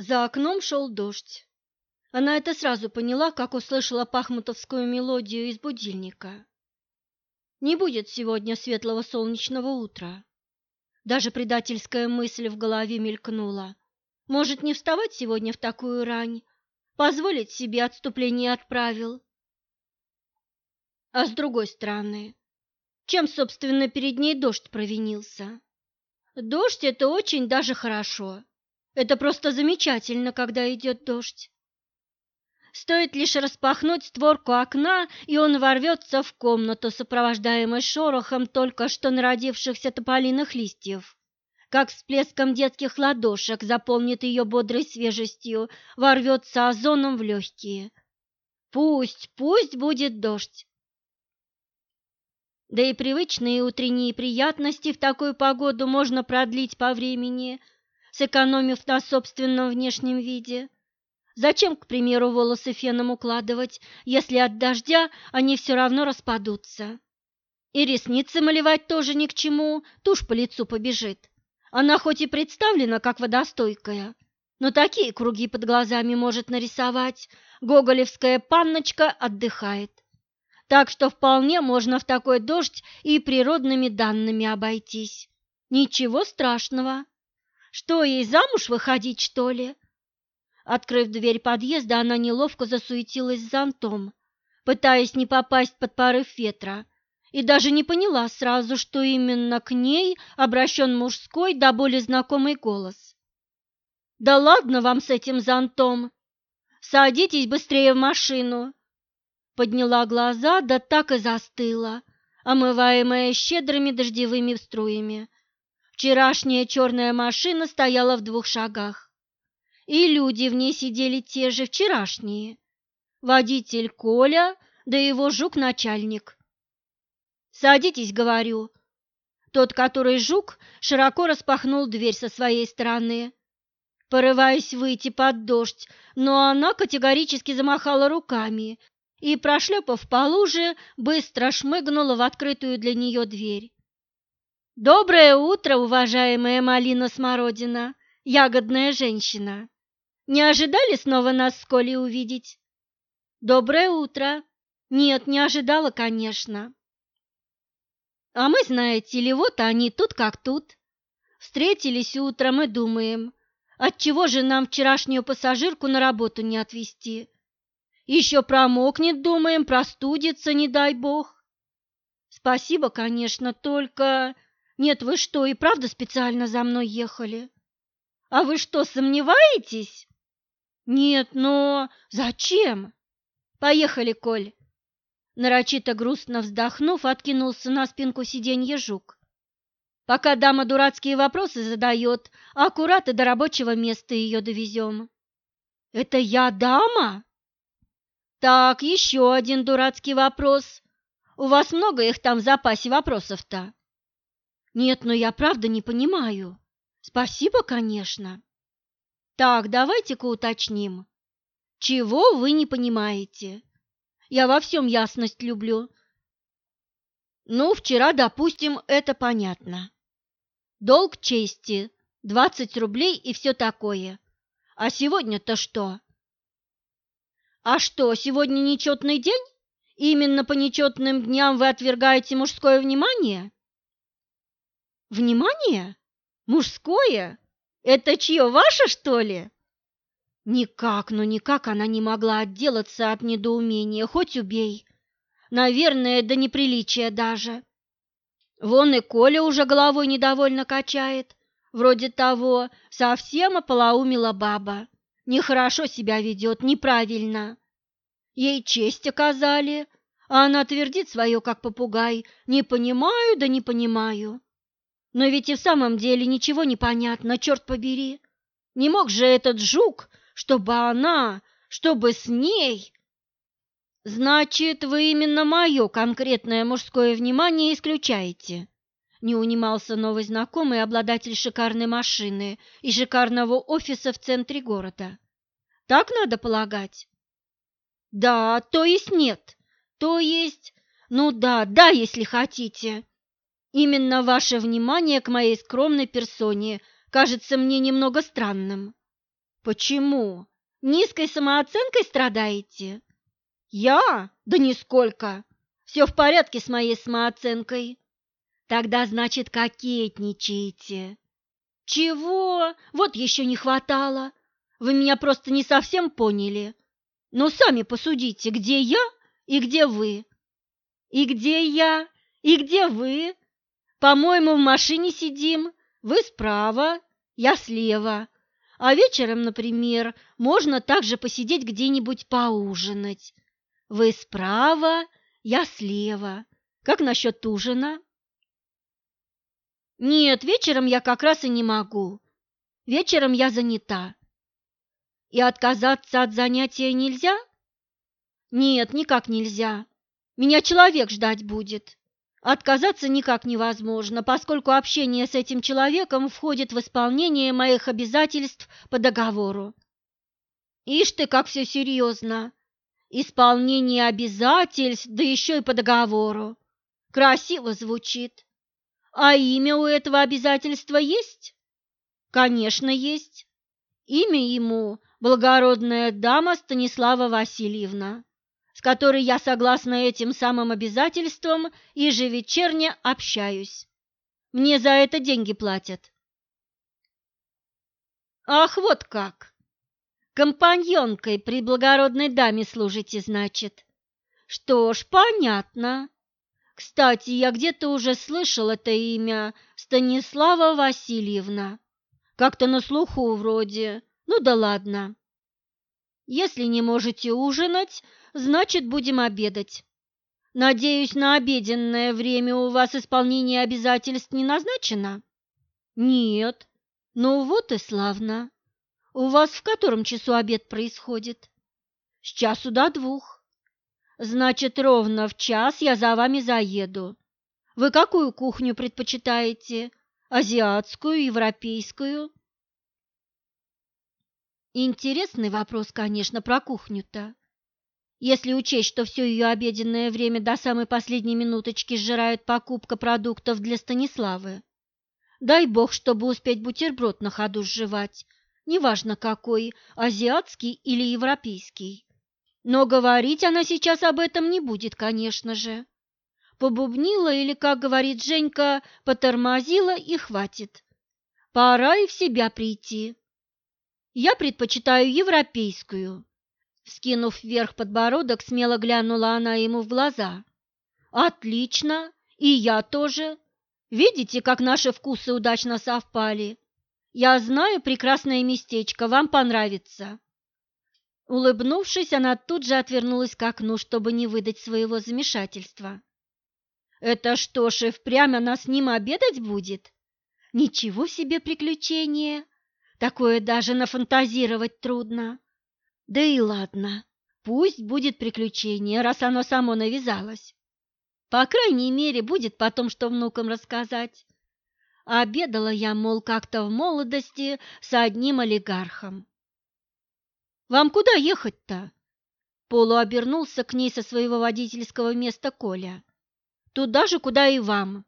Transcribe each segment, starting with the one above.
За окном шел дождь. Она это сразу поняла, как услышала пахмутовскую мелодию из будильника. Не будет сегодня светлого солнечного утра. Даже предательская мысль в голове мелькнула. Может, не вставать сегодня в такую рань, позволить себе отступление от правил? А с другой стороны, чем, собственно, перед ней дождь провинился? Дождь – это очень даже хорошо. Это просто замечательно, когда идет дождь. Стоит лишь распахнуть створку окна, и он ворвется в комнату, сопровождаемый шорохом только что народившихся тополиных листьев. Как всплеском детских ладошек заполнит ее бодрой свежестью, ворвется озоном в легкие. Пусть, пусть будет дождь. Да и привычные утренние приятности в такую погоду можно продлить по времени, сэкономив на собственном внешнем виде. Зачем, к примеру, волосы феном укладывать, если от дождя они все равно распадутся? И ресницы малевать тоже ни к чему, тушь по лицу побежит. Она хоть и представлена как водостойкая, но такие круги под глазами может нарисовать. Гоголевская панночка отдыхает так что вполне можно в такой дождь и природными данными обойтись. Ничего страшного. Что, ей замуж выходить, что ли? Открыв дверь подъезда, она неловко засуетилась зонтом, пытаясь не попасть под порыв ветра, и даже не поняла сразу, что именно к ней обращен мужской да более знакомый голос. «Да ладно вам с этим зонтом! Садитесь быстрее в машину!» подняла глаза, да так и застыла, омываемая щедрыми дождевыми струями. Вчерашняя черная машина стояла в двух шагах, и люди в ней сидели те же вчерашние. Водитель Коля, да его жук-начальник. «Садитесь, — говорю». Тот, который жук, широко распахнул дверь со своей стороны, порываясь выйти под дождь, но она категорически замахала руками и, прошлепав по луже, быстро шмыгнула в открытую для нее дверь. «Доброе утро, уважаемая Малина-Смородина, ягодная женщина! Не ожидали снова нас с Колей увидеть?» «Доброе утро! Нет, не ожидала, конечно!» «А мы, знаете ли, вот они тут как тут. Встретились утром и думаем, отчего же нам вчерашнюю пассажирку на работу не отвезти?» Еще промокнет, думаем, простудится, не дай бог. Спасибо, конечно, только... Нет, вы что, и правда специально за мной ехали? А вы что, сомневаетесь? Нет, но зачем? Поехали, Коль. Нарочито грустно вздохнув, откинулся на спинку сиденья жук. Пока дама дурацкие вопросы задает, аккурат и до рабочего места ее довезем. Это я дама? Так, еще один дурацкий вопрос. У вас много их там в запасе вопросов-то? Нет, но я правда не понимаю. Спасибо, конечно. Так, давайте-ка уточним. Чего вы не понимаете? Я во всем ясность люблю. Ну, вчера, допустим, это понятно. Долг чести, 20 рублей и все такое. А сегодня-то что? А что, сегодня нечетный день? Именно по нечетным дням вы отвергаете мужское внимание? Внимание? Мужское? Это чье, ваше, что ли? Никак, ну никак она не могла отделаться от недоумения, хоть убей. Наверное, до неприличия даже. Вон и Коля уже головой недовольно качает. Вроде того, совсем ополоумила баба. Нехорошо себя ведет, неправильно. Ей честь оказали, а она твердит свое, как попугай, «Не понимаю, да не понимаю». Но ведь и в самом деле ничего не понятно, черт побери. Не мог же этот жук, чтобы она, чтобы с ней... Значит, вы именно мое конкретное мужское внимание исключаете. Не унимался новый знакомый обладатель шикарной машины и шикарного офиса в центре города. Так надо полагать? Да, то есть нет. То есть, ну да, да, если хотите. Именно ваше внимание к моей скромной персоне кажется мне немного странным. Почему? Низкой самооценкой страдаете? Я? Да нисколько. Все в порядке с моей самооценкой. Тогда, значит, кокетничаете. Чего? Вот еще не хватало. Вы меня просто не совсем поняли. Но сами посудите, где я и где вы. И где я, и где вы. По-моему, в машине сидим. Вы справа, я слева. А вечером, например, можно также посидеть где-нибудь поужинать. Вы справа, я слева. Как насчет ужина? Нет, вечером я как раз и не могу. Вечером я занята. И отказаться от занятия нельзя? Нет, никак нельзя. Меня человек ждать будет. Отказаться никак невозможно, поскольку общение с этим человеком входит в исполнение моих обязательств по договору. Ишь ты, как все серьезно. Исполнение обязательств, да еще и по договору. Красиво звучит. А имя у этого обязательства есть? Конечно, есть. Имя ему – благородная дама Станислава Васильевна, с которой я, согласно этим самым обязательствам, ежевечерне общаюсь. Мне за это деньги платят. Ах, вот как! Компаньонкой при благородной даме служите, значит. Что ж, понятно. Кстати, я где-то уже слышал это имя Станислава Васильевна. Как-то на слуху вроде. Ну да ладно. Если не можете ужинать, значит, будем обедать. Надеюсь, на обеденное время у вас исполнение обязательств не назначено? Нет. Ну вот и славно. У вас в котором часу обед происходит? С часу до двух. Значит, ровно в час я за вами заеду. Вы какую кухню предпочитаете? Азиатскую, европейскую? Интересный вопрос, конечно, про кухню-то. Если учесть, что все ее обеденное время до самой последней минуточки сжирает покупка продуктов для Станиславы. Дай бог, чтобы успеть бутерброд на ходу сживать, неважно какой, азиатский или европейский. Но говорить она сейчас об этом не будет, конечно же. Побубнила или, как говорит Женька, потормозила и хватит. Пора и в себя прийти. Я предпочитаю европейскую. Скинув вверх подбородок, смело глянула она ему в глаза. Отлично, и я тоже. Видите, как наши вкусы удачно совпали? Я знаю прекрасное местечко, вам понравится. Улыбнувшись, она тут же отвернулась к окну, чтобы не выдать своего замешательства. «Это что ж, и впрямь она с ним обедать будет? Ничего себе приключение! Такое даже нафантазировать трудно. Да и ладно, пусть будет приключение, раз оно само навязалось. По крайней мере, будет потом что внукам рассказать. Обедала я, мол, как-то в молодости с одним олигархом. Вам куда ехать-то? Полу обернулся к ней со своего водительского места Коля. Туда же, куда и вам.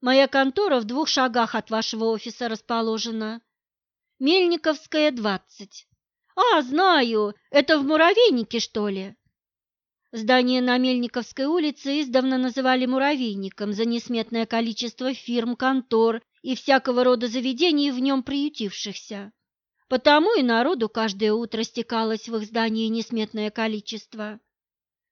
Моя контора в двух шагах от вашего офиса расположена. Мельниковская, 20. А, знаю, это в Муравейнике, что ли? Здание на Мельниковской улице издавна называли муравейником за несметное количество фирм, контор и всякого рода заведений в нем приютившихся. Потому и народу каждое утро стекалось в их здании несметное количество.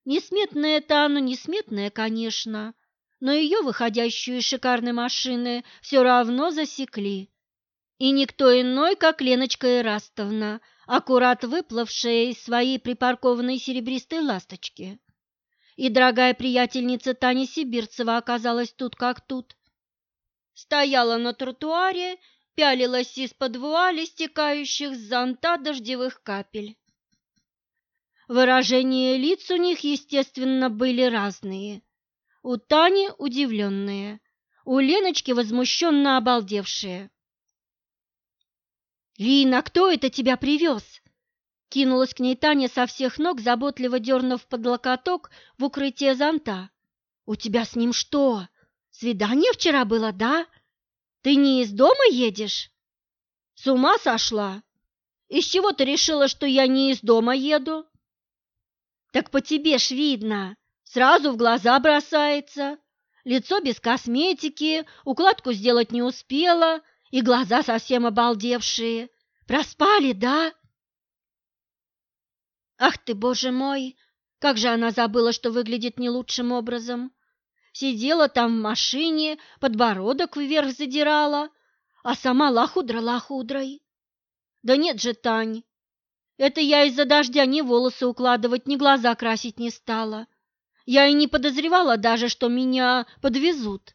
Несметное-то оно несметное, конечно, но ее, выходящую из шикарной машины, все равно засекли. И никто иной, как Леночка Ирастовна, аккурат выплывшая из своей припаркованной серебристой ласточки. И дорогая приятельница Таня Сибирцева оказалась тут как тут. Стояла на тротуаре пялилась из-под вуали стекающих с зонта дождевых капель. Выражения лиц у них, естественно, были разные. У Тани удивленные, у Леночки возмущенно обалдевшие. «Лина, кто это тебя привез?» Кинулась к ней Таня со всех ног, заботливо дернув под локоток в укрытие зонта. «У тебя с ним что? Свидание вчера было, да?» Ты не из дома едешь? С ума сошла? Из чего ты решила, что я не из дома еду? Так по тебе ж видно, сразу в глаза бросается. Лицо без косметики, укладку сделать не успела, и глаза совсем обалдевшие. Проспали, да? Ах ты, боже мой, как же она забыла, что выглядит не лучшим образом. Сидела там в машине, подбородок вверх задирала, а сама лохудра лохудрой. Да нет же, Тань, это я из-за дождя ни волосы укладывать, ни глаза красить не стала. Я и не подозревала даже, что меня подвезут.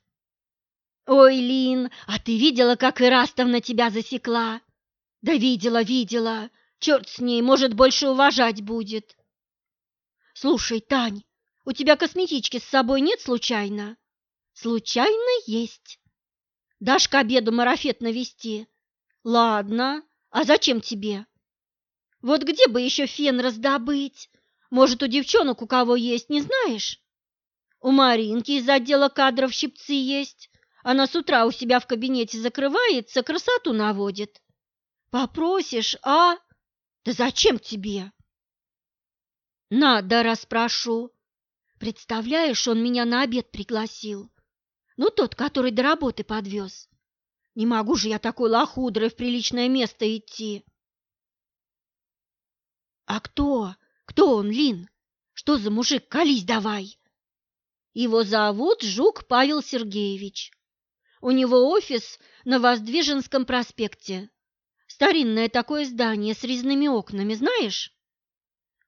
Ой, Лин, а ты видела, как Ирастовна тебя засекла? Да видела, видела. Черт с ней, может, больше уважать будет. Слушай, Тань, у тебя косметички с собой нет случайно? Случайно есть. Дашь к обеду марафет навести? Ладно, а зачем тебе? Вот где бы еще фен раздобыть? Может, у девчонок у кого есть, не знаешь? У Маринки из отдела кадров щипцы есть. Она с утра у себя в кабинете закрывается, красоту наводит. Попросишь, а? Да зачем тебе? Надо, распрошу. Представляешь, он меня на обед пригласил. Ну, тот, который до работы подвез. Не могу же я такой лохудрой в приличное место идти. А кто? Кто он, Лин? Что за мужик? Колись давай. Его зовут Жук Павел Сергеевич. У него офис на Воздвиженском проспекте. Старинное такое здание с резными окнами, знаешь?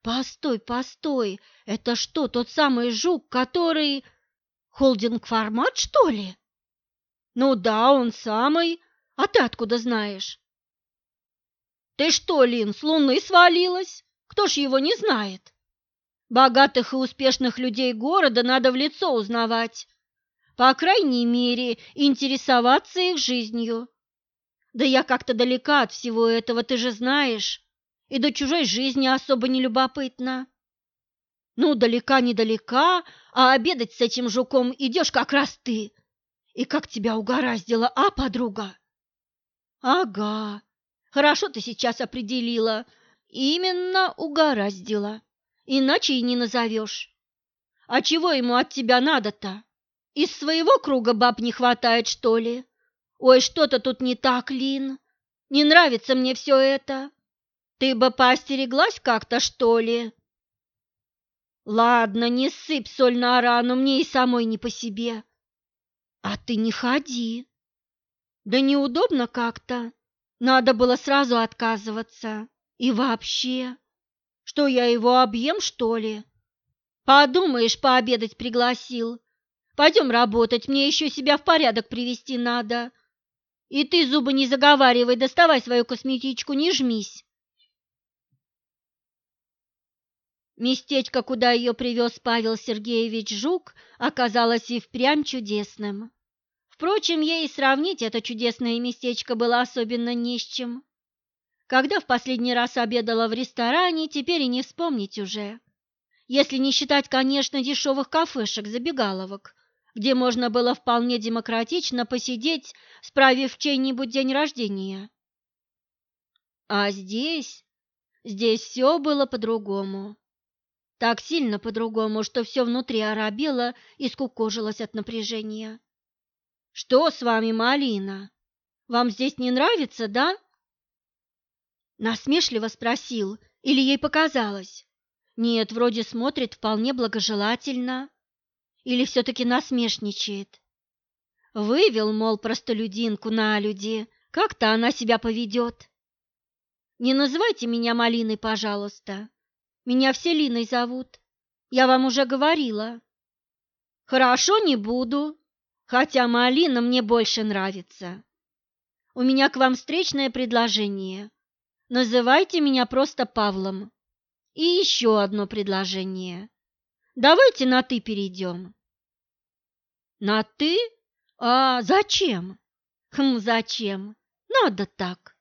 Постой, постой, это что, тот самый жук, который... Холдинг-формат, что ли? Ну да, он самый. А ты откуда знаешь? Ты что, Лин, с луны свалилась? Кто ж его не знает? Богатых и успешных людей города надо в лицо узнавать. По крайней мере, интересоваться их жизнью. Да я как-то далека от всего этого, ты же знаешь и до чужой жизни особо не любопытно. Ну, далека-недалека, а обедать с этим жуком идешь как раз ты. И как тебя угораздило, а, подруга? Ага, хорошо ты сейчас определила. Именно угораздило. Иначе и не назовешь. А чего ему от тебя надо-то? Из своего круга баб не хватает, что ли? Ой, что-то тут не так, Лин. Не нравится мне все это. Ты бы поостереглась как-то, что ли? Ладно, не сыпь соль на рану, мне и самой не по себе. А ты не ходи. Да неудобно как-то. Надо было сразу отказываться. И вообще, что я его объем, что ли? Подумаешь, пообедать пригласил. Пойдем работать, мне еще себя в порядок привести надо. И ты зубы не заговаривай, доставай свою косметичку, не жмись. Местечко, куда ее привез Павел Сергеевич Жук, оказалось и впрямь чудесным. Впрочем, ей сравнить это чудесное местечко было особенно не с чем. Когда в последний раз обедала в ресторане, теперь и не вспомнить уже. Если не считать, конечно, дешевых кафешек-забегаловок, где можно было вполне демократично посидеть, справив чей-нибудь день рождения. А здесь, здесь все было по-другому. Так сильно по-другому, что все внутри оробело и скукожилось от напряжения. «Что с вами, Малина? Вам здесь не нравится, да?» Насмешливо спросил, или ей показалось? Нет, вроде смотрит вполне благожелательно. Или все-таки насмешничает? Вывел, мол, простолюдинку на люди, как-то она себя поведет. «Не называйте меня Малиной, пожалуйста. Меня все Линой зовут. Я вам уже говорила. Хорошо, не буду, хотя Малина мне больше нравится. У меня к вам встречное предложение. Называйте меня просто Павлом. И еще одно предложение. Давайте на «ты» перейдем. На «ты»? А зачем? Хм, зачем? Надо так.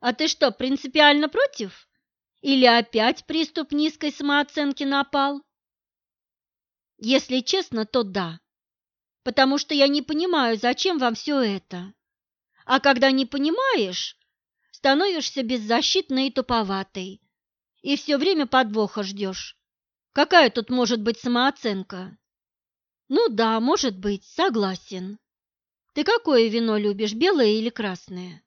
А ты что, принципиально против? Или опять приступ низкой самооценки напал? Если честно, то да. Потому что я не понимаю, зачем вам все это. А когда не понимаешь, становишься беззащитной и туповатой, и все время подвоха ждешь. Какая тут может быть самооценка? Ну да, может быть, согласен. Ты какое вино любишь, белое или красное?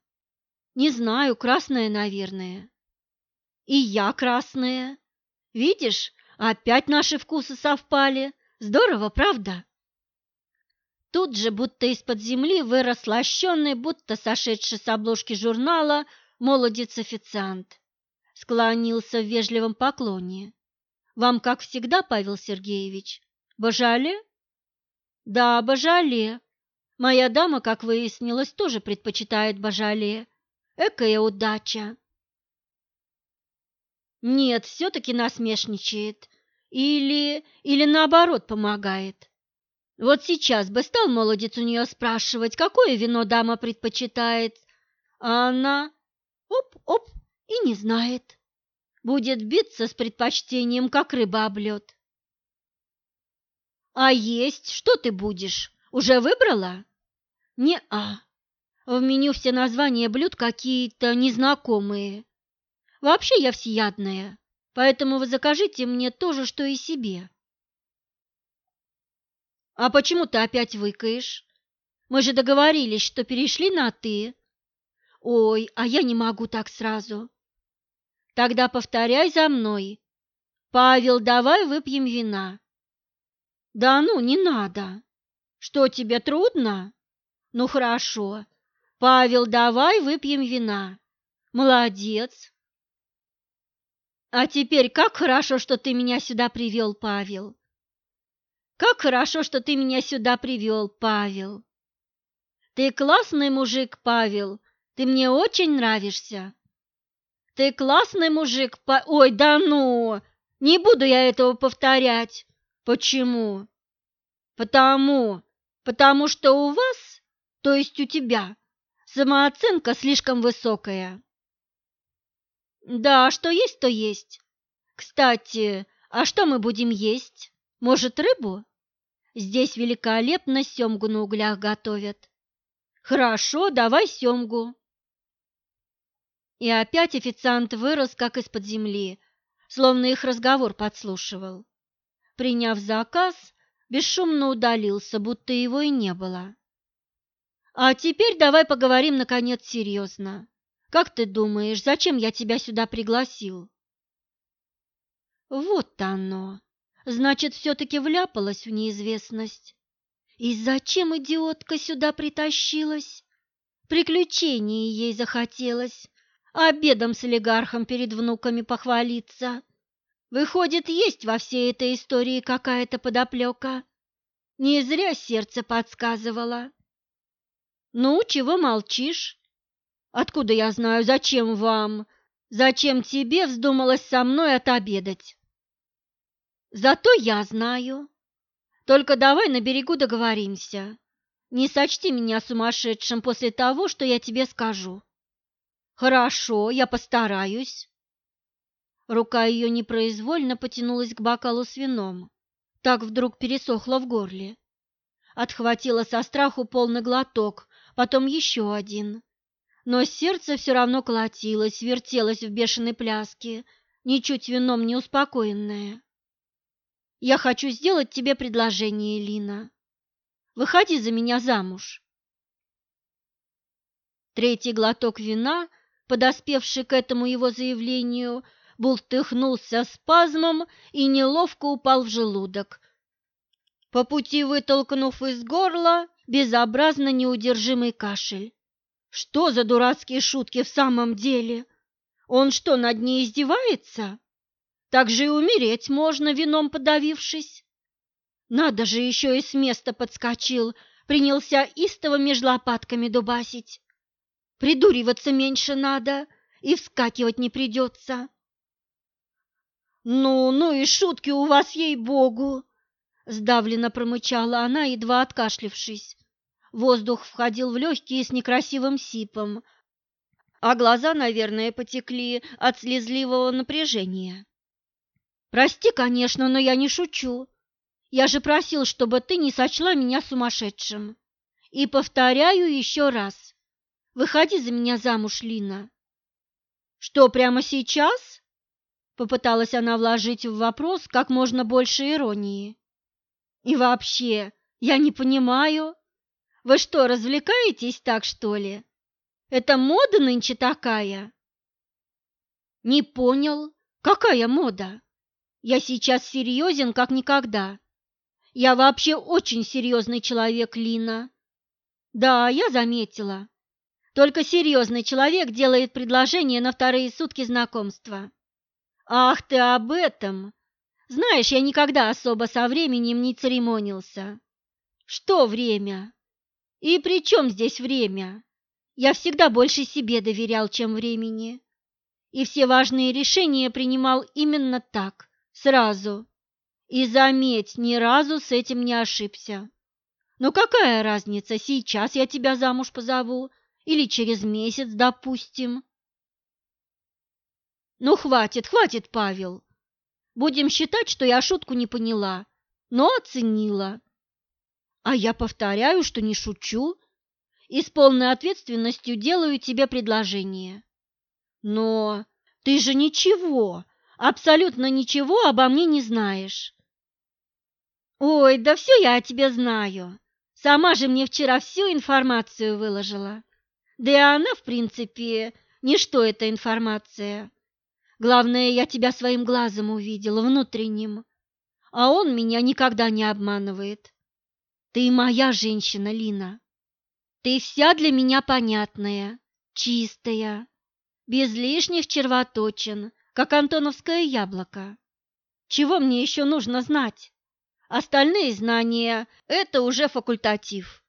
Не знаю, красное, наверное. И я красное. Видишь, опять наши вкусы совпали. Здорово, правда? Тут же, будто из-под земли, вырос лощеный, будто сошедший с обложки журнала, молодец-официант. Склонился в вежливом поклоне. «Вам, как всегда, Павел Сергеевич? Божале?» «Да, Божале. Моя дама, как выяснилось, тоже предпочитает Божале. Экая удача!» Нет, все-таки насмешничает. Или... или наоборот помогает. Вот сейчас бы стал молодец у нее спрашивать, какое вино дама предпочитает, а она оп-оп и не знает. Будет биться с предпочтением, как рыба об лед. А есть что ты будешь? Уже выбрала? Не-а. В меню все названия блюд какие-то незнакомые. Вообще я всеядная, поэтому вы закажите мне то же, что и себе. А почему ты опять выкаешь? Мы же договорились, что перешли на «ты». Ой, а я не могу так сразу. Тогда повторяй за мной. Павел, давай выпьем вина. Да ну, не надо. Что, тебе трудно? Ну хорошо. Павел, давай выпьем вина. Молодец. А теперь как хорошо, что ты меня сюда привел, Павел. Как хорошо, что ты меня сюда привел, Павел. Ты классный мужик, Павел. Ты мне очень нравишься. Ты классный мужик, па... Ой, да ну! Не буду я этого повторять. Почему? Потому, потому что у вас, то есть у тебя, самооценка слишком высокая. Да, что есть, то есть. Кстати, а что мы будем есть? Может, рыбу? Здесь великолепно семгу на углях готовят. Хорошо, давай семгу. И опять официант вырос, как из-под земли, словно их разговор подслушивал. Приняв заказ, бесшумно удалился, будто его и не было. А теперь давай поговорим, наконец, серьезно. Как ты думаешь, зачем я тебя сюда пригласил? Вот оно. Значит, все-таки вляпалась в неизвестность. И зачем идиотка сюда притащилась? Приключений ей захотелось. Обедом с олигархом перед внуками похвалиться. Выходит, есть во всей этой истории какая-то подоплека. Не зря сердце подсказывало. Ну, чего молчишь? Откуда я знаю, зачем вам? Зачем тебе вздумалось со мной отобедать? Зато я знаю. Только давай на берегу договоримся. Не сочти меня сумасшедшим после того, что я тебе скажу. Хорошо, я постараюсь. Рука ее непроизвольно потянулась к бокалу с вином. Так вдруг пересохло в горле. Отхватила со страху полный глоток, потом еще один но сердце все равно колотилось, вертелось в бешеной пляске, ничуть вином не успокоенное. «Я хочу сделать тебе предложение, Лина. Выходи за меня замуж». Третий глоток вина, подоспевший к этому его заявлению, бултыхнулся спазмом и неловко упал в желудок, по пути вытолкнув из горла безобразно неудержимый кашель. Что за дурацкие шутки в самом деле? Он что, над ней издевается? Так же и умереть можно, вином подавившись. Надо же, еще и с места подскочил, принялся истово меж лопатками дубасить. Придуриваться меньше надо, и вскакивать не придется. «Ну, ну и шутки у вас, ей-богу!» Сдавленно промычала она, едва откашлившись. Воздух входил в легкие с некрасивым сипом, а глаза, наверное, потекли от слезливого напряжения. «Прости, конечно, но я не шучу. Я же просил, чтобы ты не сочла меня сумасшедшим. И повторяю еще раз. Выходи за меня замуж, Лина. Что, прямо сейчас? Попыталась она вложить в вопрос как можно больше иронии. И вообще, я не понимаю. Вы что, развлекаетесь так, что ли? Это мода нынче такая? Не понял. Какая мода? Я сейчас серьезен, как никогда. Я вообще очень серьезный человек, Лина. Да, я заметила. Только серьезный человек делает предложение на вторые сутки знакомства. Ах ты об этом! Знаешь, я никогда особо со временем не церемонился. Что время? И при чем здесь время? Я всегда больше себе доверял, чем времени. И все важные решения принимал именно так, сразу. И заметь, ни разу с этим не ошибся. Но какая разница, сейчас я тебя замуж позову или через месяц, допустим? Ну, хватит, хватит, Павел. Будем считать, что я шутку не поняла, но оценила. А я повторяю, что не шучу и с полной ответственностью делаю тебе предложение. Но ты же ничего, абсолютно ничего обо мне не знаешь. Ой, да все я о тебе знаю. Сама же мне вчера всю информацию выложила. Да и она, в принципе, не что эта информация. Главное, я тебя своим глазом увидела, внутренним. А он меня никогда не обманывает. Ты моя женщина, Лина. Ты вся для меня понятная, чистая, без лишних червоточин, как антоновское яблоко. Чего мне еще нужно знать? Остальные знания – это уже факультатив.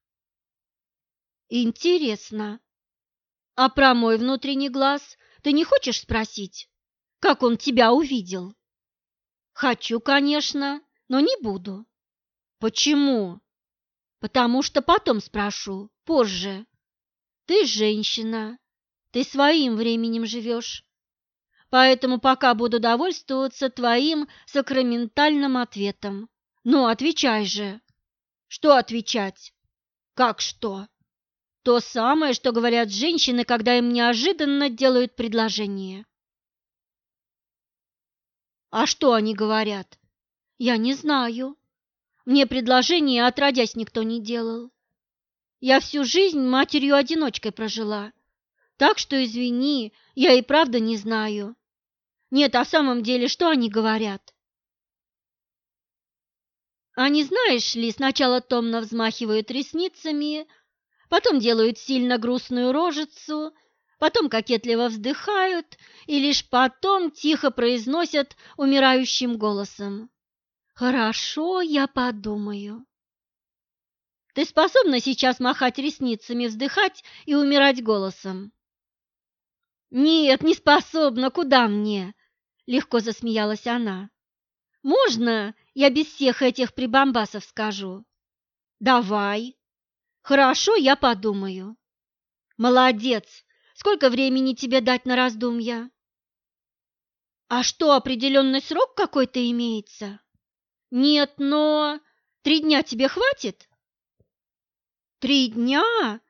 Интересно. А про мой внутренний глаз ты не хочешь спросить? Как он тебя увидел? Хочу, конечно, но не буду. Почему? Потому что потом спрошу, позже. Ты женщина, ты своим временем живешь. Поэтому пока буду довольствоваться твоим сакраментальным ответом. Ну, отвечай же. Что отвечать? Как что? То самое, что говорят женщины, когда им неожиданно делают предложение. А что они говорят? Я не знаю. Мне предложение отродясь никто не делал. Я всю жизнь матерью-одиночкой прожила. Так что, извини, я и правда не знаю. Нет, а в самом деле, что они говорят? Они, знаешь ли, сначала томно взмахивают ресницами, потом делают сильно грустную рожицу, потом кокетливо вздыхают и лишь потом тихо произносят умирающим голосом. «Хорошо, я подумаю». Ты способна сейчас махать ресницами, вздыхать и умирать голосом? Нет, не способна, куда мне? Легко засмеялась она. Можно я без всех этих прибамбасов скажу? Давай. Хорошо, я подумаю. Молодец. Сколько времени тебе дать на раздумья? А что, определенный срок какой-то имеется? Нет, но три дня тебе хватит? Три дня?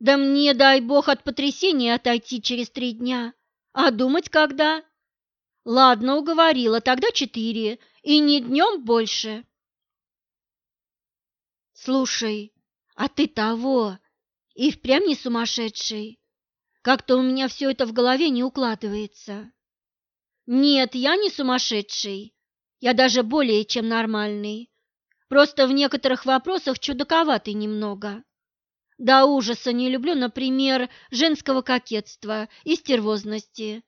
Да мне, дай бог, от потрясения отойти через три дня. А думать когда? Ладно, уговорила, тогда четыре, и не днем больше. Слушай, а ты того, и впрямь не сумасшедший. Как-то у меня все это в голове не укладывается. Нет, я не сумасшедший. Я даже более чем нормальный. Просто в некоторых вопросах чудаковатый немного. До ужаса не люблю, например, женского кокетства и стервозности.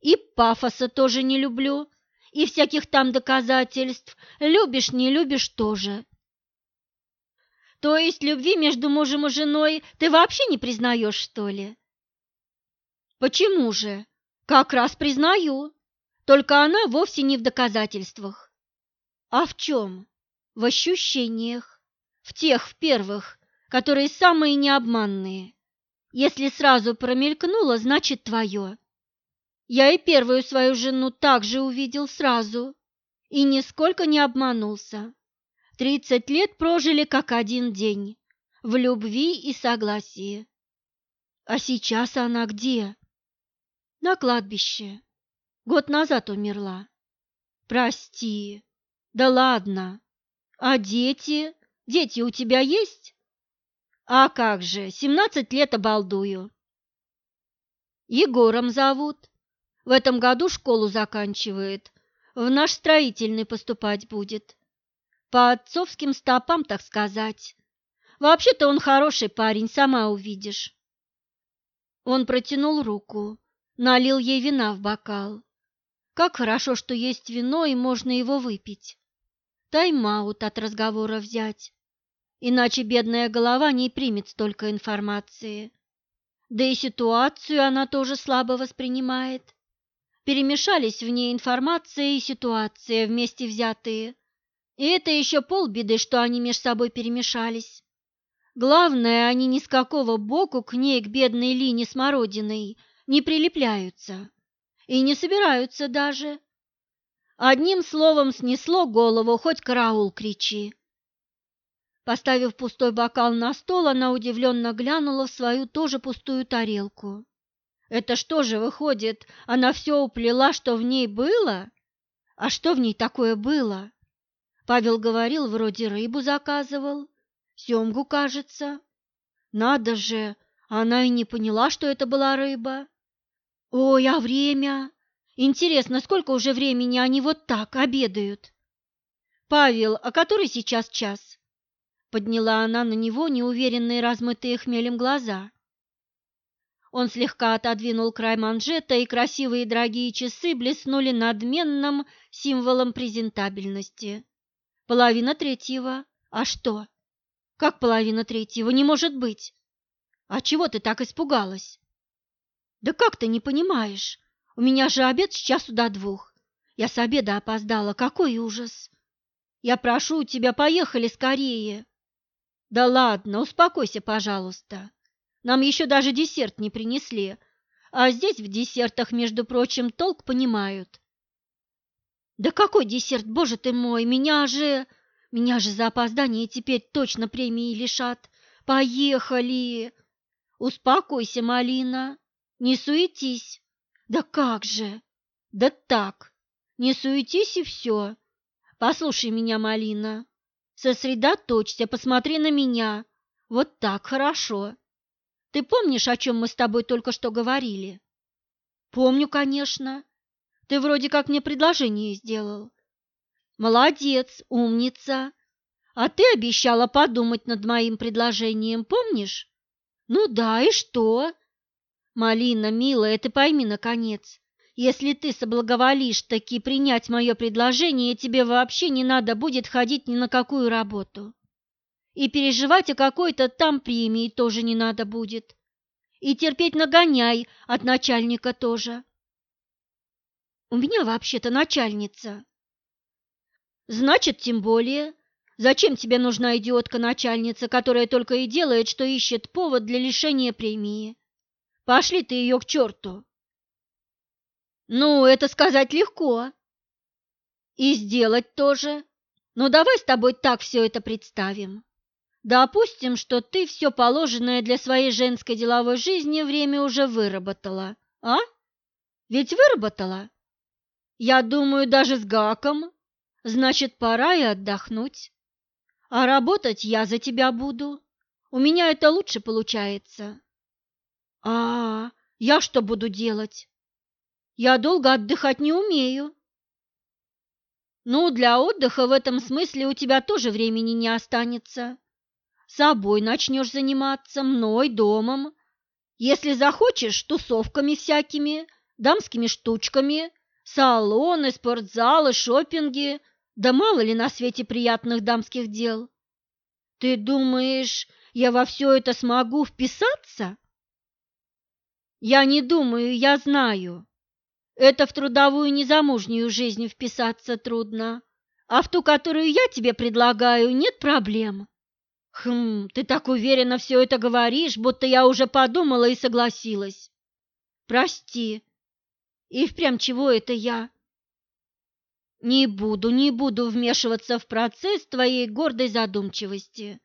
И пафоса тоже не люблю, и всяких там доказательств. Любишь, не любишь тоже. То есть любви между мужем и женой ты вообще не признаешь, что ли? Почему же? Как раз признаю. Только она вовсе не в доказательствах. А в чем? В ощущениях. В тех, в первых, которые самые необманные. Если сразу промелькнуло, значит твое. Я и первую свою жену также увидел сразу и нисколько не обманулся. Тридцать лет прожили как один день, в любви и согласии. А сейчас она где? На кладбище. Год назад умерла. Прости. Да ладно. А дети? Дети у тебя есть? А как же, семнадцать лет обалдую. Егором зовут. В этом году школу заканчивает. В наш строительный поступать будет. По отцовским стопам, так сказать. Вообще-то он хороший парень, сама увидишь. Он протянул руку, налил ей вина в бокал. Как хорошо, что есть вино и можно его выпить. Тайм-аут от разговора взять. Иначе бедная голова не примет столько информации. Да и ситуацию она тоже слабо воспринимает. Перемешались в ней информация и ситуация вместе взятые. И это еще полбеды, что они меж собой перемешались. Главное, они ни с какого боку к ней, к бедной Лине Смородиной, не прилепляются. И не собираются даже. Одним словом снесло голову, хоть караул кричи. Поставив пустой бокал на стол, она удивленно глянула в свою тоже пустую тарелку. Это что же выходит, она все уплела, что в ней было? А что в ней такое было? Павел говорил, вроде рыбу заказывал, семгу, кажется. Надо же, она и не поняла, что это была рыба. Ой, а время? Интересно, сколько уже времени они вот так обедают? Павел, а который сейчас час? Подняла она на него неуверенные, размытые хмелем глаза. Он слегка отодвинул край манжета, и красивые дорогие часы блеснули надменным символом презентабельности. Половина третьего. А что? Как половина третьего? Не может быть. А чего ты так испугалась? Да как ты не понимаешь? У меня же обед с часу до двух. Я с обеда опоздала. Какой ужас! Я прошу тебя, поехали скорее. Да ладно, успокойся, пожалуйста. Нам еще даже десерт не принесли, а здесь в десертах, между прочим, толк понимают. Да какой десерт, боже ты мой, меня же... Меня же за опоздание теперь точно премии лишат. Поехали! Успокойся, Малина, не суетись. Да как же? Да так, не суетись и все. Послушай меня, Малина, сосредоточься, посмотри на меня. Вот так, хорошо. Ты помнишь, о чем мы с тобой только что говорили? Помню, конечно. Ты вроде как мне предложение сделал. Молодец, умница. А ты обещала подумать над моим предложением, помнишь? Ну да, и что? Малина, милая, ты пойми, наконец, если ты соблаговолишь таки принять мое предложение, тебе вообще не надо будет ходить ни на какую работу. И переживать о какой-то там премии тоже не надо будет. И терпеть нагоняй от начальника тоже. У меня вообще-то начальница. Значит, тем более. Зачем тебе нужна идиотка-начальница, которая только и делает, что ищет повод для лишения премии? Пошли ты ее к черту. Ну, это сказать легко. И сделать тоже. Ну, давай с тобой так все это представим. Допустим, что ты все положенное для своей женской деловой жизни время уже выработала, а? Ведь выработала? Я думаю, даже с гаком. Значит, пора и отдохнуть. А работать я за тебя буду. У меня это лучше получается. А, я что буду делать? Я долго отдыхать не умею. Ну, для отдыха в этом смысле у тебя тоже времени не останется. Собой начнешь заниматься, мной, домом. Если захочешь, тусовками всякими, дамскими штучками, салоны, спортзалы, шопинги, да мало ли на свете приятных дамских дел. Ты думаешь, я во все это смогу вписаться? Я не думаю, я знаю. Это в трудовую незамужнюю жизнь вписаться трудно, а в ту, которую я тебе предлагаю, нет проблем. Хм, ты так уверенно все это говоришь, будто я уже подумала и согласилась. Прости. И впрямь чего это я? Не буду, не буду вмешиваться в процесс твоей гордой задумчивости.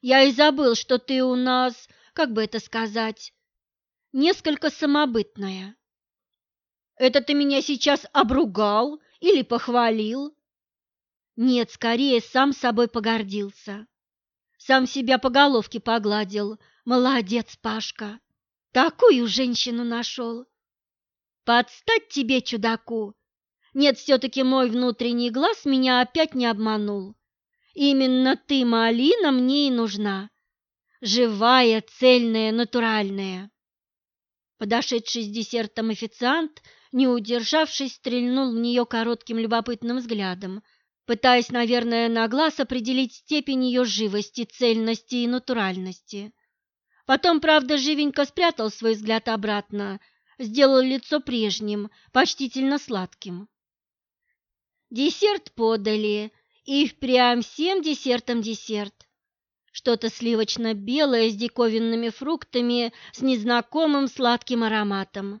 Я и забыл, что ты у нас, как бы это сказать, несколько самобытная. Это ты меня сейчас обругал или похвалил? Нет, скорее сам собой погордился. Сам себя по головке погладил. Молодец, Пашка. Такую женщину нашел. Подстать тебе, чудаку. Нет, все-таки мой внутренний глаз меня опять не обманул. Именно ты, малина, мне и нужна. Живая, цельная, натуральная. Подошедший с десертом официант, не удержавшись, стрельнул в нее коротким любопытным взглядом, пытаясь, наверное, на глаз определить степень ее живости, цельности и натуральности. Потом, правда, живенько спрятал свой взгляд обратно, сделал лицо прежним, почтительно сладким. Десерт подали, и впрямь всем десертом десерт. Что-то сливочно-белое с диковинными фруктами, с незнакомым сладким ароматом.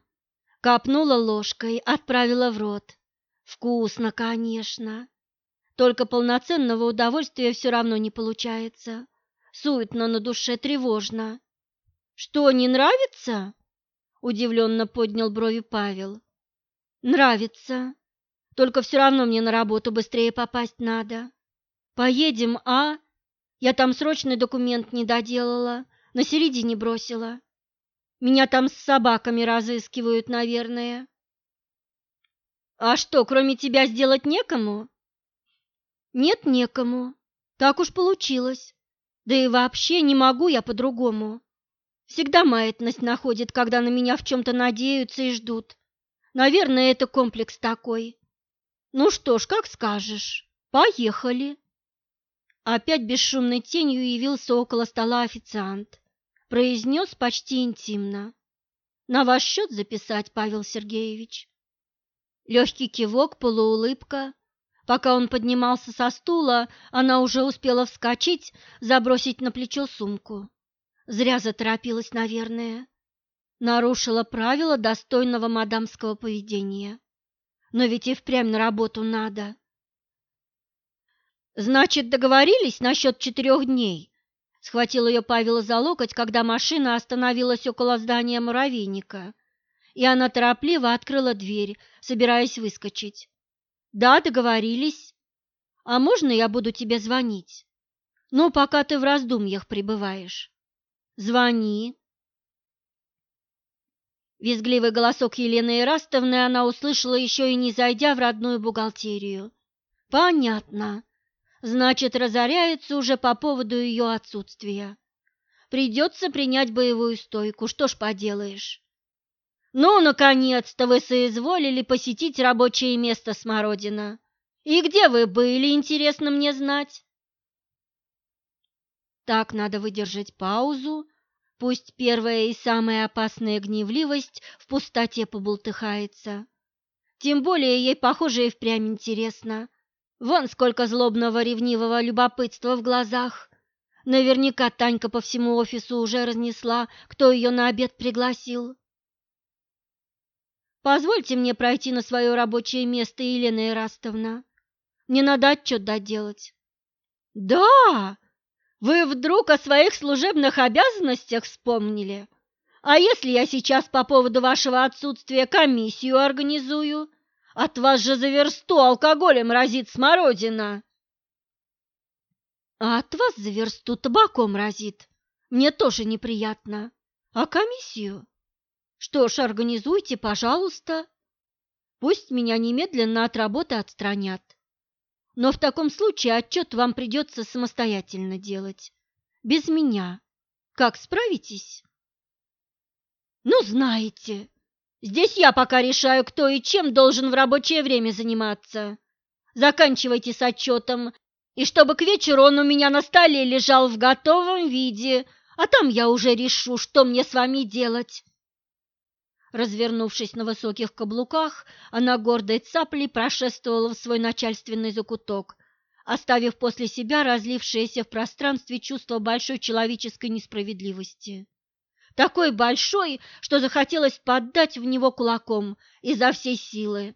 Капнула ложкой, отправила в рот. Вкусно, конечно. Только полноценного удовольствия все равно не получается. Суетно на душе, тревожно. «Что, не нравится?» – удивленно поднял брови Павел. «Нравится. Только все равно мне на работу быстрее попасть надо. Поедем, а?» Я там срочный документ не доделала, на середине бросила. Меня там с собаками разыскивают, наверное. А что, кроме тебя сделать некому? Нет, некому. Так уж получилось. Да и вообще не могу я по-другому. Всегда маятность находит, когда на меня в чем-то надеются и ждут. Наверное, это комплекс такой. Ну что ж, как скажешь. Поехали. Опять бесшумной тенью явился около стола официант. Произнес почти интимно. «На ваш счет записать, Павел Сергеевич». Легкий кивок, полуулыбка. Пока он поднимался со стула, она уже успела вскочить, забросить на плечо сумку. Зря заторопилась, наверное. Нарушила правила достойного мадамского поведения. Но ведь и впрямь на работу надо. Значит, договорились насчет четырех дней? Схватил ее Павел за локоть, когда машина остановилась около здания муравейника, и она торопливо открыла дверь, собираясь выскочить. Да, договорились. А можно я буду тебе звонить? Ну, пока ты в раздумьях пребываешь. Звони. Визгливый голосок Елены Ирастовны она услышала еще и не зайдя в родную бухгалтерию. Понятно. Значит, разоряется уже по поводу ее отсутствия. Придется принять боевую стойку, что ж поделаешь. Ну, наконец-то вы соизволили посетить рабочее место Смородина. И где вы были, интересно мне знать? Так надо выдержать паузу, пусть первая и самая опасная гневливость в пустоте побултыхается. Тем более ей, похоже, и впрямь интересно, Вон сколько злобного ревнивого любопытства в глазах. Наверняка Танька по всему офису уже разнесла, кто ее на обед пригласил. Позвольте мне пройти на свое рабочее место, Елена Ирастовна. Мне надо отчет доделать. Да, вы вдруг о своих служебных обязанностях вспомнили? А если я сейчас по поводу вашего отсутствия комиссию организую? От вас же за версту алкоголем разит смородина. А от вас за версту табаком разит. Мне тоже неприятно. А комиссию? Что ж, организуйте, пожалуйста. Пусть меня немедленно от работы отстранят. Но в таком случае отчет вам придется самостоятельно делать. Без меня. Как справитесь? Ну, знаете, Здесь я пока решаю, кто и чем должен в рабочее время заниматься. Заканчивайте с отчетом, и чтобы к вечеру он у меня на столе лежал в готовом виде, а там я уже решу, что мне с вами делать. Развернувшись на высоких каблуках, она гордой цаплей прошествовала в свой начальственный закуток, оставив после себя разлившееся в пространстве чувство большой человеческой несправедливости такой большой, что захотелось поддать в него кулаком изо всей силы.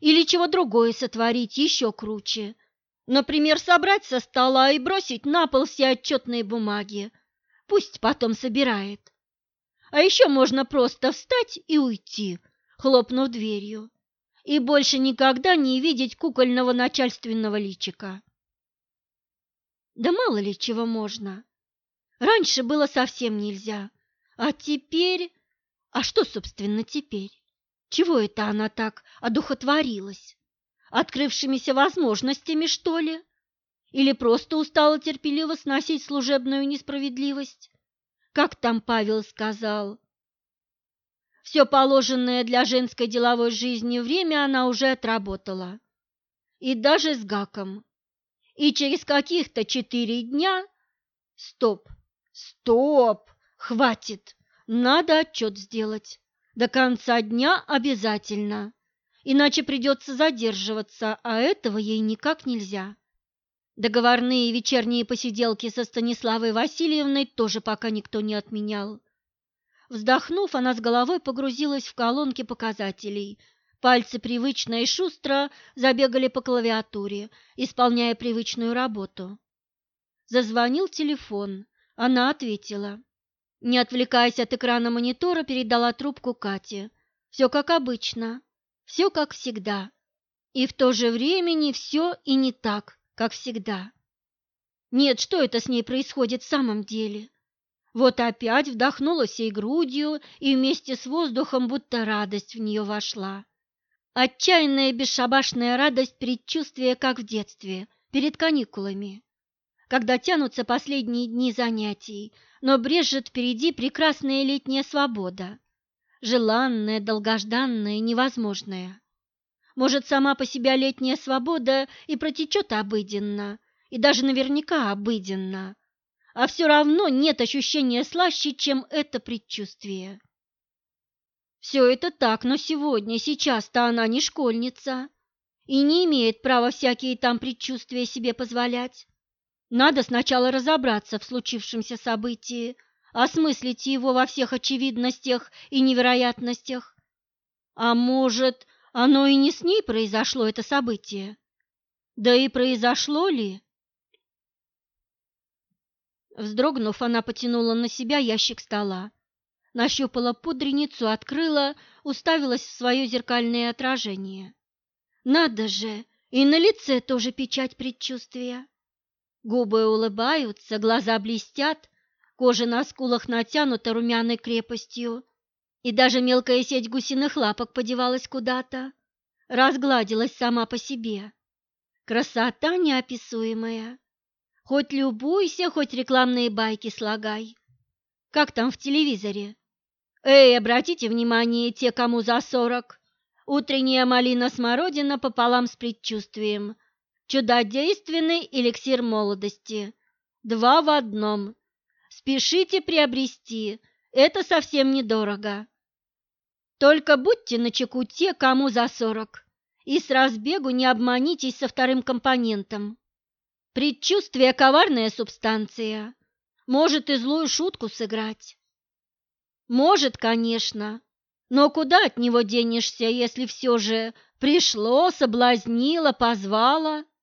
Или чего другое сотворить еще круче. Например, собрать со стола и бросить на пол все отчетные бумаги. Пусть потом собирает. А еще можно просто встать и уйти, хлопнув дверью, и больше никогда не видеть кукольного начальственного личика. Да мало ли чего можно. Раньше было совсем нельзя, а теперь... А что, собственно, теперь? Чего это она так одухотворилась? Открывшимися возможностями, что ли? Или просто устала терпеливо сносить служебную несправедливость? Как там Павел сказал? Все положенное для женской деловой жизни время она уже отработала. И даже с Гаком. И через каких-то четыре дня... Стоп, стоп, хватит, надо отчет сделать. До конца дня обязательно, иначе придется задерживаться, а этого ей никак нельзя. Договорные вечерние посиделки со Станиславой Васильевной тоже пока никто не отменял. Вздохнув, она с головой погрузилась в колонки показателей. Пальцы привычно и шустро забегали по клавиатуре, исполняя привычную работу. Зазвонил телефон. Она ответила. Не отвлекаясь от экрана монитора, передала трубку Кате. Все как обычно, все как всегда. И в то же время не все и не так, как всегда. Нет, что это с ней происходит в самом деле? Вот опять вдохнула всей грудью, и вместе с воздухом будто радость в нее вошла. Отчаянная бесшабашная радость предчувствия, как в детстве, перед каникулами, когда тянутся последние дни занятий, но брежет впереди прекрасная летняя свобода, желанная, долгожданная, невозможная. Может, сама по себе летняя свобода и протечет обыденно, и даже наверняка обыденно, а все равно нет ощущения слаще, чем это предчувствие. Все это так, но сегодня, сейчас-то она не школьница и не имеет права всякие там предчувствия себе позволять. Надо сначала разобраться в случившемся событии, осмыслить его во всех очевидностях и невероятностях. А может, оно и не с ней произошло, это событие? Да и произошло ли? Вздрогнув, она потянула на себя ящик стола, нащупала пудреницу, открыла, уставилась в свое зеркальное отражение. Надо же, и на лице тоже печать предчувствия. Губы улыбаются, глаза блестят, кожа на скулах натянута румяной крепостью, и даже мелкая сеть гусиных лапок подевалась куда-то, разгладилась сама по себе. Красота неописуемая. Хоть любуйся, хоть рекламные байки слагай. Как там в телевизоре? Эй, обратите внимание, те, кому за сорок. Утренняя малина-смородина пополам с предчувствием – Чудодейственный эликсир молодости. Два в одном. Спешите приобрести, это совсем недорого. Только будьте начеку те, кому за сорок, и с разбегу не обманитесь со вторым компонентом. Предчувствие – коварная субстанция, может и злую шутку сыграть. Может, конечно, но куда от него денешься, если все же пришло, соблазнило, позвало –